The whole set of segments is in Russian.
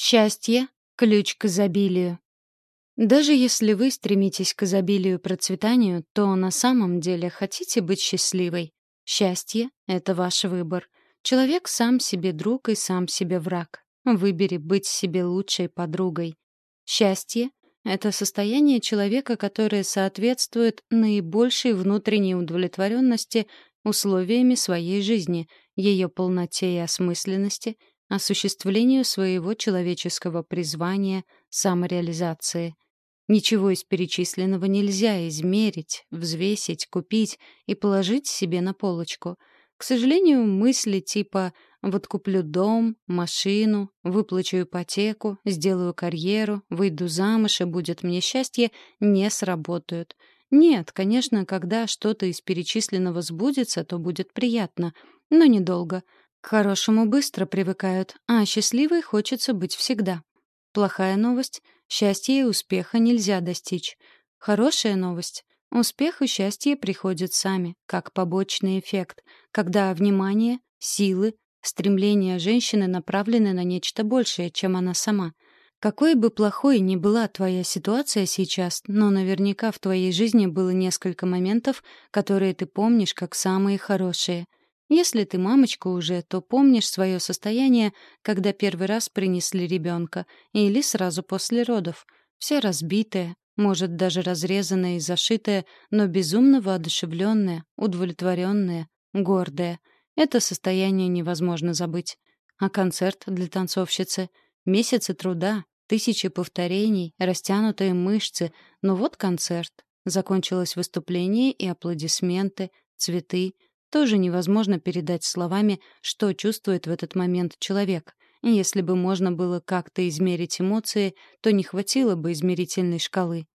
Счастье — ключ к изобилию. Даже если вы стремитесь к изобилию и процветанию, то на самом деле хотите быть счастливой. Счастье — это ваш выбор. Человек сам себе друг и сам себе враг. Выбери быть себе лучшей подругой. Счастье — это состояние человека, которое соответствует наибольшей внутренней удовлетворенности условиями своей жизни, ее полноте и осмысленности — осуществлению своего человеческого призвания, самореализации. Ничего из перечисленного нельзя измерить, взвесить, купить и положить себе на полочку. К сожалению, мысли типа «вот куплю дом, машину, выплачу ипотеку, сделаю карьеру, выйду замуж и будет мне счастье» не сработают. Нет, конечно, когда что-то из перечисленного сбудется, то будет приятно, но недолго — к хорошему быстро привыкают, а счастливой хочется быть всегда. Плохая новость — счастья и успеха нельзя достичь. Хорошая новость — успех и счастье приходят сами, как побочный эффект, когда внимание, силы, стремления женщины направлены на нечто большее, чем она сама. Какой бы плохой ни была твоя ситуация сейчас, но наверняка в твоей жизни было несколько моментов, которые ты помнишь как самые хорошие — если ты мамочка уже, то помнишь свое состояние, когда первый раз принесли ребенка, или сразу после родов. Вся разбитая, может, даже разрезанная и зашитая, но безумно воодушевленная, удовлетворенная, гордая. Это состояние невозможно забыть. А концерт для танцовщицы? Месяцы труда, тысячи повторений, растянутые мышцы. Но вот концерт. Закончилось выступление и аплодисменты, цветы — тоже невозможно передать словами, что чувствует в этот момент человек. Если бы можно было как-то измерить эмоции, то не хватило бы измерительной шкалы.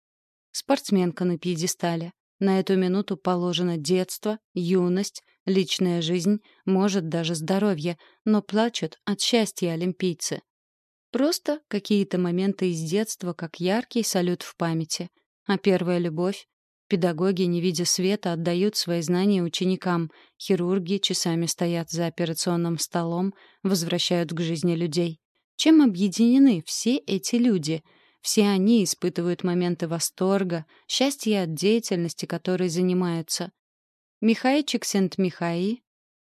Спортсменка на пьедестале. На эту минуту положено детство, юность, личная жизнь, может, даже здоровье, но плачут от счастья олимпийцы. Просто какие-то моменты из детства, как яркий салют в памяти. А первая любовь, Педагоги, не видя света, отдают свои знания ученикам. Хирурги часами стоят за операционным столом, возвращают к жизни людей. Чем объединены все эти люди? Все они испытывают моменты восторга, счастья от деятельности, которой занимаются. Михай Чиксент-Михаи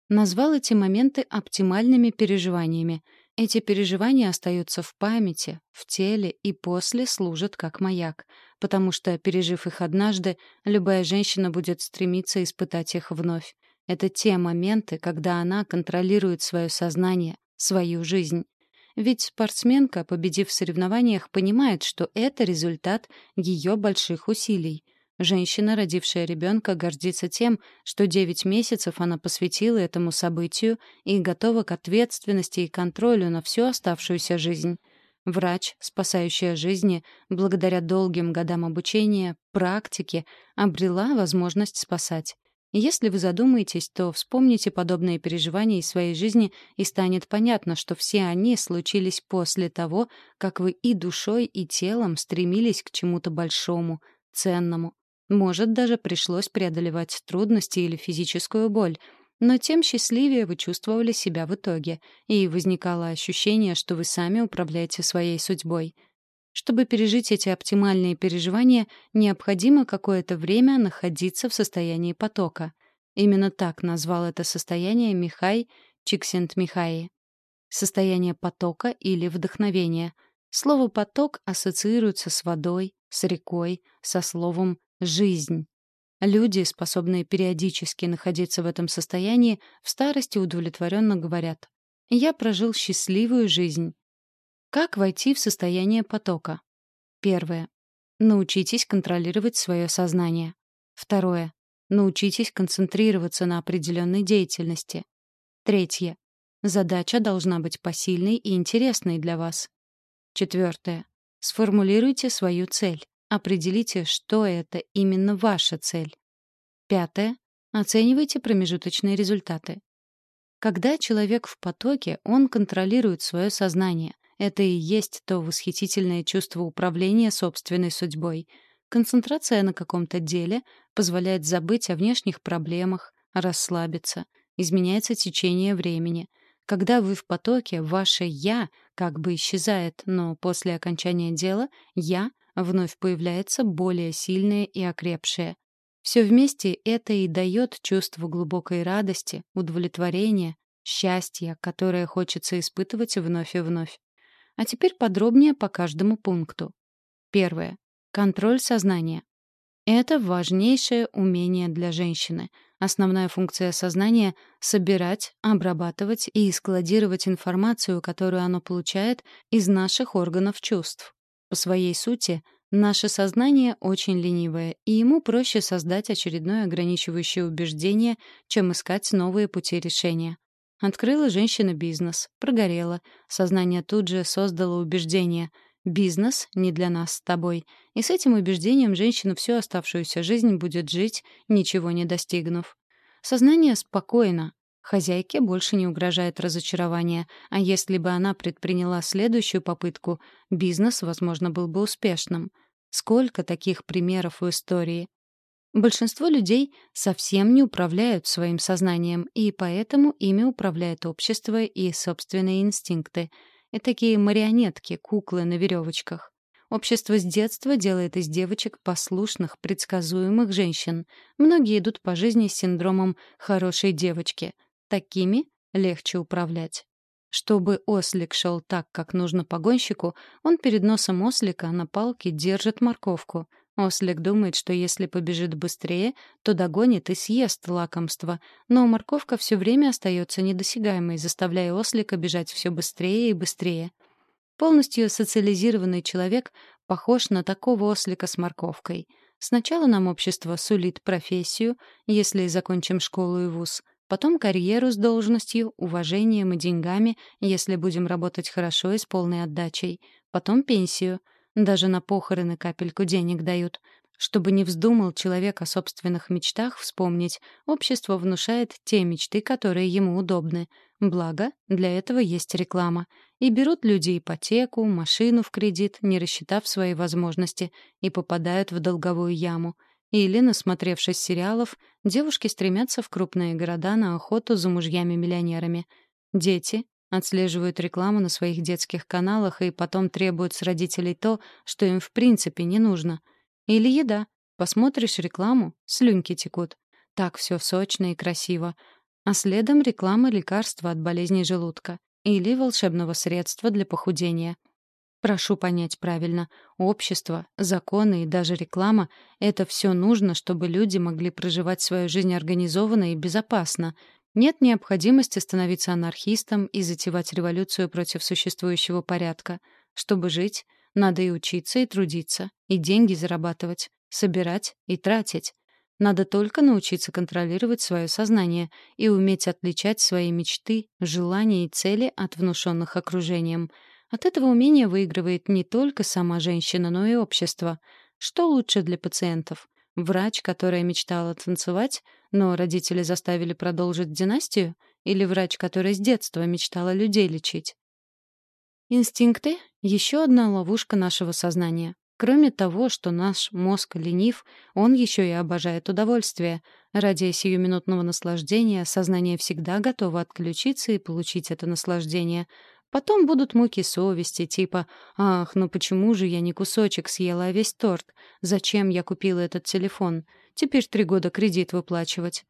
назвал эти моменты оптимальными переживаниями. Эти переживания остаются в памяти, в теле и после служат как маяк — потому что, пережив их однажды, любая женщина будет стремиться испытать их вновь. Это те моменты, когда она контролирует свое сознание, свою жизнь. Ведь спортсменка, победив в соревнованиях, понимает, что это результат ее больших усилий. Женщина, родившая ребенка, гордится тем, что 9 месяцев она посвятила этому событию и готова к ответственности и контролю на всю оставшуюся жизнь. Врач, спасающая жизни, благодаря долгим годам обучения, практике, обрела возможность спасать. Если вы задумаетесь, то вспомните подобные переживания из своей жизни, и станет понятно, что все они случились после того, как вы и душой, и телом стремились к чему-то большому, ценному. Может, даже пришлось преодолевать трудности или физическую боль — но тем счастливее вы чувствовали себя в итоге, и возникало ощущение, что вы сами управляете своей судьбой. Чтобы пережить эти оптимальные переживания, необходимо какое-то время находиться в состоянии потока. Именно так назвал это состояние Михай Чиксент-Михаи. Состояние потока или вдохновения. Слово «поток» ассоциируется с водой, с рекой, со словом «жизнь». Люди, способные периодически находиться в этом состоянии, в старости удовлетворенно говорят «Я прожил счастливую жизнь». Как войти в состояние потока? Первое. Научитесь контролировать свое сознание. Второе. Научитесь концентрироваться на определенной деятельности. Третье. Задача должна быть посильной и интересной для вас. Четвертое. Сформулируйте свою цель. Определите, что это именно ваша цель. Пятое. Оценивайте промежуточные результаты. Когда человек в потоке, он контролирует свое сознание. Это и есть то восхитительное чувство управления собственной судьбой. Концентрация на каком-то деле позволяет забыть о внешних проблемах, расслабиться. Изменяется течение времени. Когда вы в потоке, ваше «я» как бы исчезает, но после окончания дела «я» вновь появляется более сильное и окрепшее. Все вместе это и дает чувство глубокой радости, удовлетворения, счастья, которое хочется испытывать вновь и вновь. А теперь подробнее по каждому пункту. Первое. Контроль сознания. Это важнейшее умение для женщины. Основная функция сознания — собирать, обрабатывать и складировать информацию, которую оно получает из наших органов чувств. По своей сути — Наше сознание очень ленивое, и ему проще создать очередное ограничивающее убеждение, чем искать новые пути решения. Открыла женщина бизнес, прогорела. Сознание тут же создало убеждение «бизнес не для нас с тобой». И с этим убеждением женщина всю оставшуюся жизнь будет жить, ничего не достигнув. Сознание спокойно, Хозяйке больше не угрожает разочарование, а если бы она предприняла следующую попытку, бизнес, возможно, был бы успешным. Сколько таких примеров в истории? Большинство людей совсем не управляют своим сознанием, и поэтому ими управляет общество и собственные инстинкты. И такие марионетки, куклы на веревочках. Общество с детства делает из девочек послушных, предсказуемых женщин. Многие идут по жизни с синдромом «хорошей девочки», Такими легче управлять. Чтобы ослик шел так, как нужно погонщику, он перед носом ослика на палке держит морковку. Ослик думает, что если побежит быстрее, то догонит и съест лакомство, но морковка все время остается недосягаемой, заставляя ослика бежать все быстрее и быстрее. Полностью социализированный человек похож на такого ослика с морковкой. Сначала нам общество сулит профессию, если закончим школу и вуз — Потом карьеру с должностью, уважением и деньгами, если будем работать хорошо и с полной отдачей. Потом пенсию. Даже на похороны капельку денег дают. Чтобы не вздумал человек о собственных мечтах вспомнить, общество внушает те мечты, которые ему удобны. Благо, для этого есть реклама. И берут люди ипотеку, машину в кредит, не рассчитав свои возможности, и попадают в долговую яму — или, насмотревшись сериалов, девушки стремятся в крупные города на охоту за мужьями-миллионерами. Дети отслеживают рекламу на своих детских каналах и потом требуют с родителей то, что им в принципе не нужно. Или еда. Посмотришь рекламу — слюнки текут. Так все сочно и красиво. А следом реклама лекарства от болезней желудка или волшебного средства для похудения — Прошу понять правильно. Общество, законы и даже реклама — это все нужно, чтобы люди могли проживать свою жизнь организованно и безопасно. Нет необходимости становиться анархистом и затевать революцию против существующего порядка. Чтобы жить, надо и учиться, и трудиться, и деньги зарабатывать, собирать и тратить. Надо только научиться контролировать свое сознание и уметь отличать свои мечты, желания и цели от внушенных окружением — от этого умения выигрывает не только сама женщина, но и общество. Что лучше для пациентов? Врач, которая мечтала танцевать, но родители заставили продолжить династию? Или врач, который с детства мечтала людей лечить? Инстинкты — еще одна ловушка нашего сознания. Кроме того, что наш мозг ленив, он еще и обожает удовольствие. Ради сиюминутного наслаждения сознание всегда готово отключиться и получить это наслаждение — Потом будут муки совести, типа «Ах, ну почему же я не кусочек съела, а весь торт? Зачем я купила этот телефон? Теперь три года кредит выплачивать».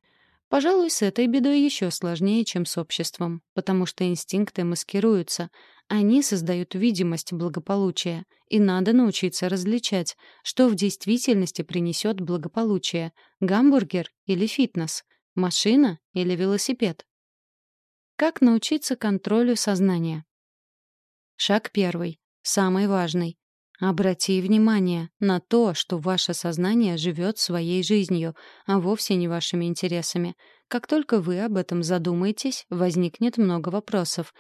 Пожалуй, с этой бедой еще сложнее, чем с обществом, потому что инстинкты маскируются. Они создают видимость благополучия, и надо научиться различать, что в действительности принесет благополучие — гамбургер или фитнес, машина или велосипед. Как научиться контролю сознания? Шаг первый, самый важный. Обрати внимание на то, что ваше сознание живет своей жизнью, а вовсе не вашими интересами. Как только вы об этом задумаетесь, возникнет много вопросов.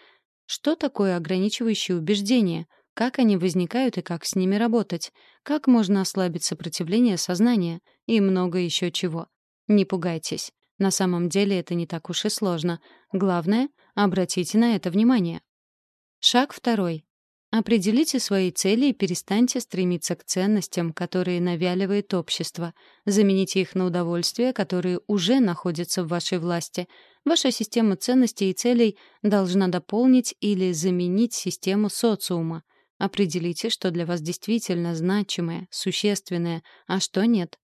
Что такое ограничивающие убеждения? Как они возникают и как с ними работать? Как можно ослабить сопротивление сознания? И много еще чего. Не пугайтесь. На самом деле это не так уж и сложно. Главное — обратите на это внимание. Шаг второй. Определите свои цели и перестаньте стремиться к ценностям, которые навяливает общество. Замените их на удовольствия, которые уже находятся в вашей власти. Ваша система ценностей и целей должна дополнить или заменить систему социума. Определите, что для вас действительно значимое, существенное, а что нет.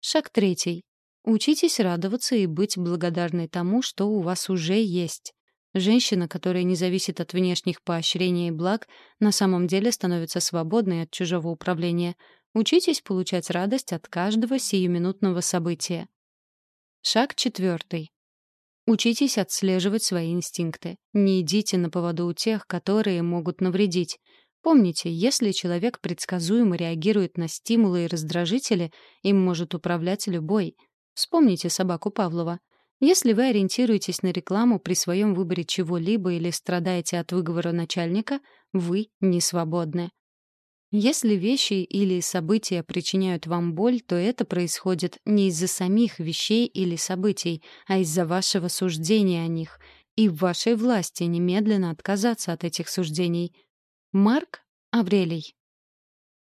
Шаг третий. Учитесь радоваться и быть благодарной тому, что у вас уже есть. Женщина, которая не зависит от внешних поощрений и благ, на самом деле становится свободной от чужого управления. Учитесь получать радость от каждого сиюминутного события. Шаг четвертый. Учитесь отслеживать свои инстинкты. Не идите на поводу у тех, которые могут навредить. Помните, если человек предсказуемо реагирует на стимулы и раздражители, им может управлять любой. Вспомните собаку Павлова. Если вы ориентируетесь на рекламу при своем выборе чего-либо или страдаете от выговора начальника, вы не свободны. Если вещи или события причиняют вам боль, то это происходит не из-за самих вещей или событий, а из-за вашего суждения о них. И в вашей власти немедленно отказаться от этих суждений. Марк Аврелий.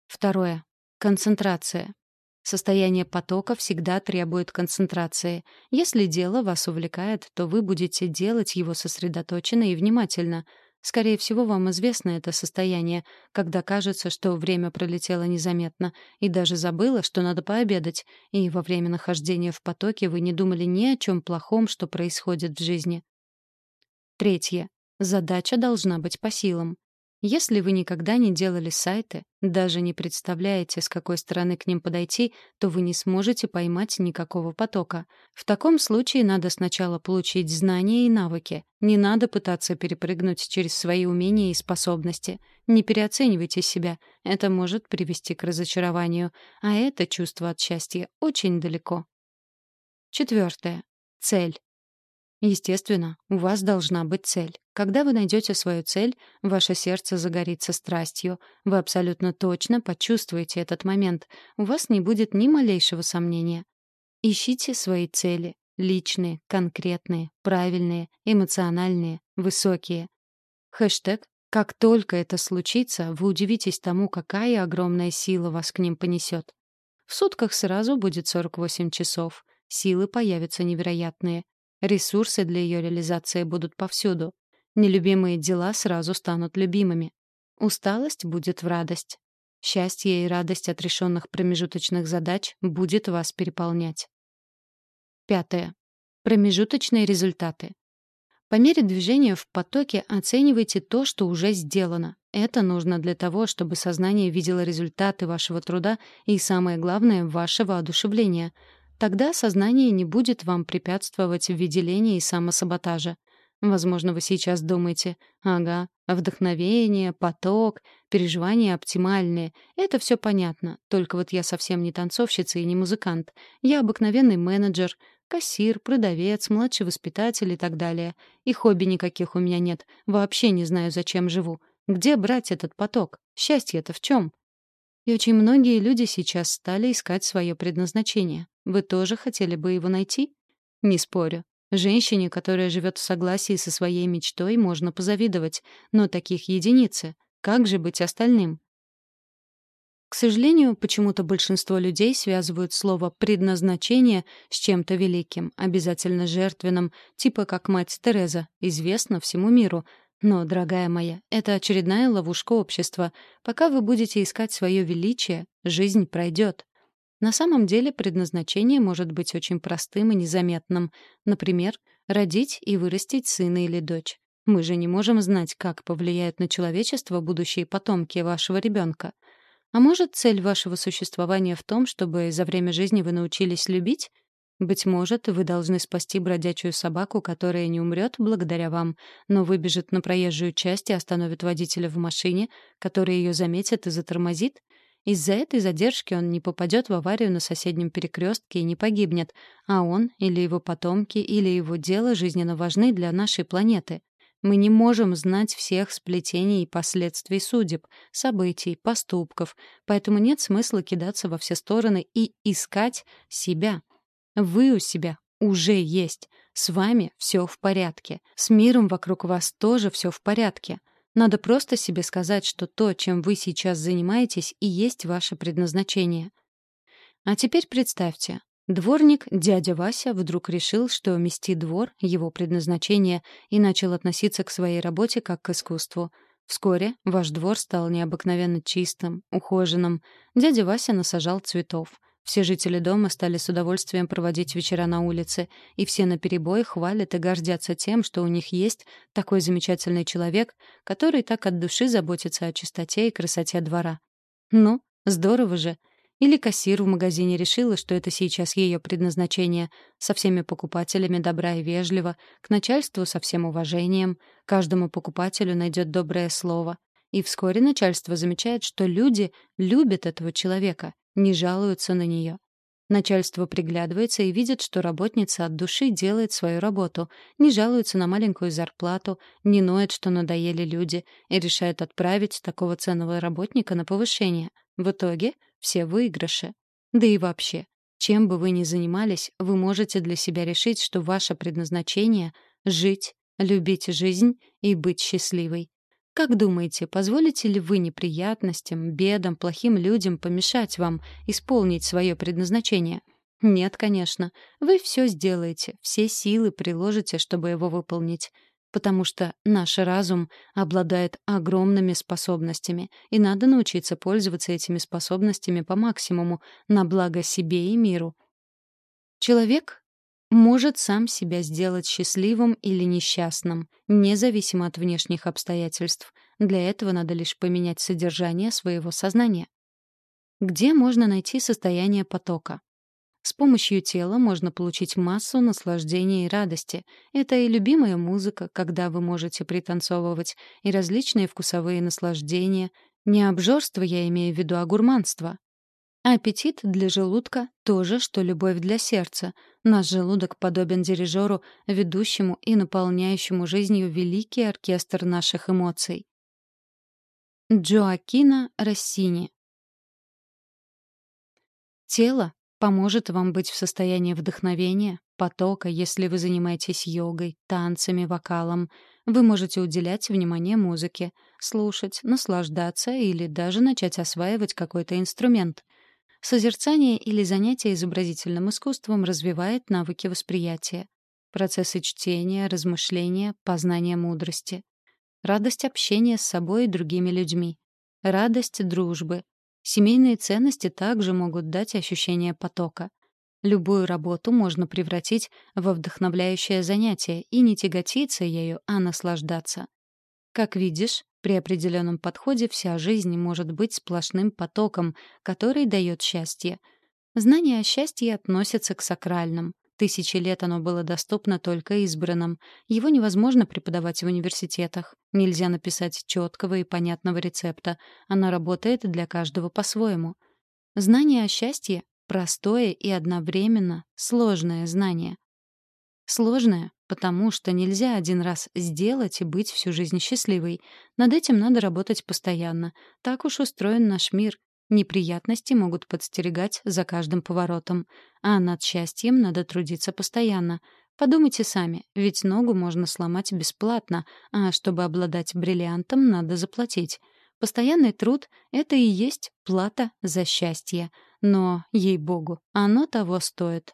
Второе. Концентрация. Состояние потока всегда требует концентрации. Если дело вас увлекает, то вы будете делать его сосредоточенно и внимательно. Скорее всего, вам известно это состояние, когда кажется, что время пролетело незаметно, и даже забыло, что надо пообедать, и во время нахождения в потоке вы не думали ни о чем плохом, что происходит в жизни. Третье. Задача должна быть по силам. Если вы никогда не делали сайты, даже не представляете, с какой стороны к ним подойти, то вы не сможете поймать никакого потока. В таком случае надо сначала получить знания и навыки. Не надо пытаться перепрыгнуть через свои умения и способности. Не переоценивайте себя. Это может привести к разочарованию. А это чувство от счастья очень далеко. Четвертое. Цель. Естественно, у вас должна быть цель. Когда вы найдете свою цель, ваше сердце загорится страстью. Вы абсолютно точно почувствуете этот момент. У вас не будет ни малейшего сомнения. Ищите свои цели. Личные, конкретные, правильные, эмоциональные, высокие. Хэштег «Как только это случится, вы удивитесь тому, какая огромная сила вас к ним понесет». В сутках сразу будет 48 часов. Силы появятся невероятные. Ресурсы для ее реализации будут повсюду. Нелюбимые дела сразу станут любимыми. Усталость будет в радость. Счастье и радость от решенных промежуточных задач будет вас переполнять. Пятое. Промежуточные результаты. По мере движения в потоке оценивайте то, что уже сделано. Это нужно для того, чтобы сознание видело результаты вашего труда и, самое главное, вашего одушевления — Тогда сознание не будет вам препятствовать в виде лени и самосаботажа. Возможно, вы сейчас думаете, ага, вдохновение, поток, переживания оптимальные. Это все понятно. Только вот я совсем не танцовщица и не музыкант. Я обыкновенный менеджер, кассир, продавец, младший воспитатель и так далее. И хобби никаких у меня нет. Вообще не знаю, зачем живу. Где брать этот поток? Счастье-то в чем? И очень многие люди сейчас стали искать свое предназначение. Вы тоже хотели бы его найти? Не спорю. Женщине, которая живет в согласии со своей мечтой, можно позавидовать, но таких единицы. Как же быть остальным? К сожалению, почему-то большинство людей связывают слово «предназначение» с чем-то великим, обязательно жертвенным, типа как мать Тереза, известна всему миру, но, дорогая моя, это очередная ловушка общества. Пока вы будете искать свое величие, жизнь пройдет. На самом деле предназначение может быть очень простым и незаметным. Например, родить и вырастить сына или дочь. Мы же не можем знать, как повлияют на человечество будущие потомки вашего ребенка. А может, цель вашего существования в том, чтобы за время жизни вы научились любить? Быть может, вы должны спасти бродячую собаку, которая не умрет благодаря вам, но выбежит на проезжую часть и остановит водителя в машине, который ее заметит и затормозит? Из-за этой задержки он не попадет в аварию на соседнем перекрестке и не погибнет, а он или его потомки или его дело жизненно важны для нашей планеты. Мы не можем знать всех сплетений и последствий судеб, событий, поступков, поэтому нет смысла кидаться во все стороны и искать себя — вы у себя уже есть. С вами все в порядке. С миром вокруг вас тоже все в порядке. Надо просто себе сказать, что то, чем вы сейчас занимаетесь, и есть ваше предназначение. А теперь представьте, Дворник, дядя Вася, вдруг решил, что мести двор — его предназначение, и начал относиться к своей работе как к искусству. Вскоре ваш двор стал необыкновенно чистым, ухоженным. Дядя Вася насажал цветов. Все жители дома стали с удовольствием проводить вечера на улице, и все наперебой хвалят и гордятся тем, что у них есть такой замечательный человек, который так от души заботится о чистоте и красоте двора. Ну, здорово же. Или кассир в магазине решила, что это сейчас ее предназначение, со всеми покупателями добра и вежливо, к начальству со всем уважением, каждому покупателю найдет доброе слово. И вскоре начальство замечает, что люди любят этого человека, не жалуются на нее. Начальство приглядывается и видит, что работница от души делает свою работу, не жалуется на маленькую зарплату, не ноет, что надоели люди, и решает отправить такого ценного работника на повышение. В итоге все выигрыши. Да и вообще, чем бы вы ни занимались, вы можете для себя решить, что ваше предназначение — жить, любить жизнь и быть счастливой. Как думаете, позволите ли вы неприятностям, бедам, плохим людям помешать вам исполнить свое предназначение? Нет, конечно. Вы все сделаете, все силы приложите, чтобы его выполнить. Потому что наш разум обладает огромными способностями, и надо научиться пользоваться этими способностями по максимуму на благо себе и миру. Человек может сам себя сделать счастливым или несчастным, независимо от внешних обстоятельств. Для этого надо лишь поменять содержание своего сознания. Где можно найти состояние потока? С помощью тела можно получить массу наслаждения и радости. Это и любимая музыка, когда вы можете пританцовывать, и различные вкусовые наслаждения. Не обжорство я имею в виду, а гурманство. Аппетит для желудка — то же, что любовь для сердца. Наш желудок подобен дирижеру, ведущему и наполняющему жизнью великий оркестр наших эмоций. Джоакино Россини Тело поможет вам быть в состоянии вдохновения, потока, если вы занимаетесь йогой, танцами, вокалом. Вы можете уделять внимание музыке, слушать, наслаждаться или даже начать осваивать какой-то инструмент. Созерцание или занятие изобразительным искусством развивает навыки восприятия, процессы чтения, размышления, познания мудрости. Радость общения с собой и другими людьми. Радость дружбы. Семейные ценности также могут дать ощущение потока. Любую работу можно превратить во вдохновляющее занятие и не тяготиться ею, а наслаждаться. Как видишь, при определенном подходе вся жизнь может быть сплошным потоком, который дает счастье. Знание о счастье относится к сакральным. Тысячи лет оно было доступно только избранным. Его невозможно преподавать в университетах. Нельзя написать четкого и понятного рецепта. Оно работает для каждого по-своему. Знание о счастье — простое и одновременно сложное знание. Сложное, потому что нельзя один раз сделать и быть всю жизнь счастливой. Над этим надо работать постоянно. Так уж устроен наш мир. Неприятности могут подстерегать за каждым поворотом. А над счастьем надо трудиться постоянно. Подумайте сами, ведь ногу можно сломать бесплатно, а чтобы обладать бриллиантом, надо заплатить. Постоянный труд — это и есть плата за счастье. Но, ей-богу, оно того стоит.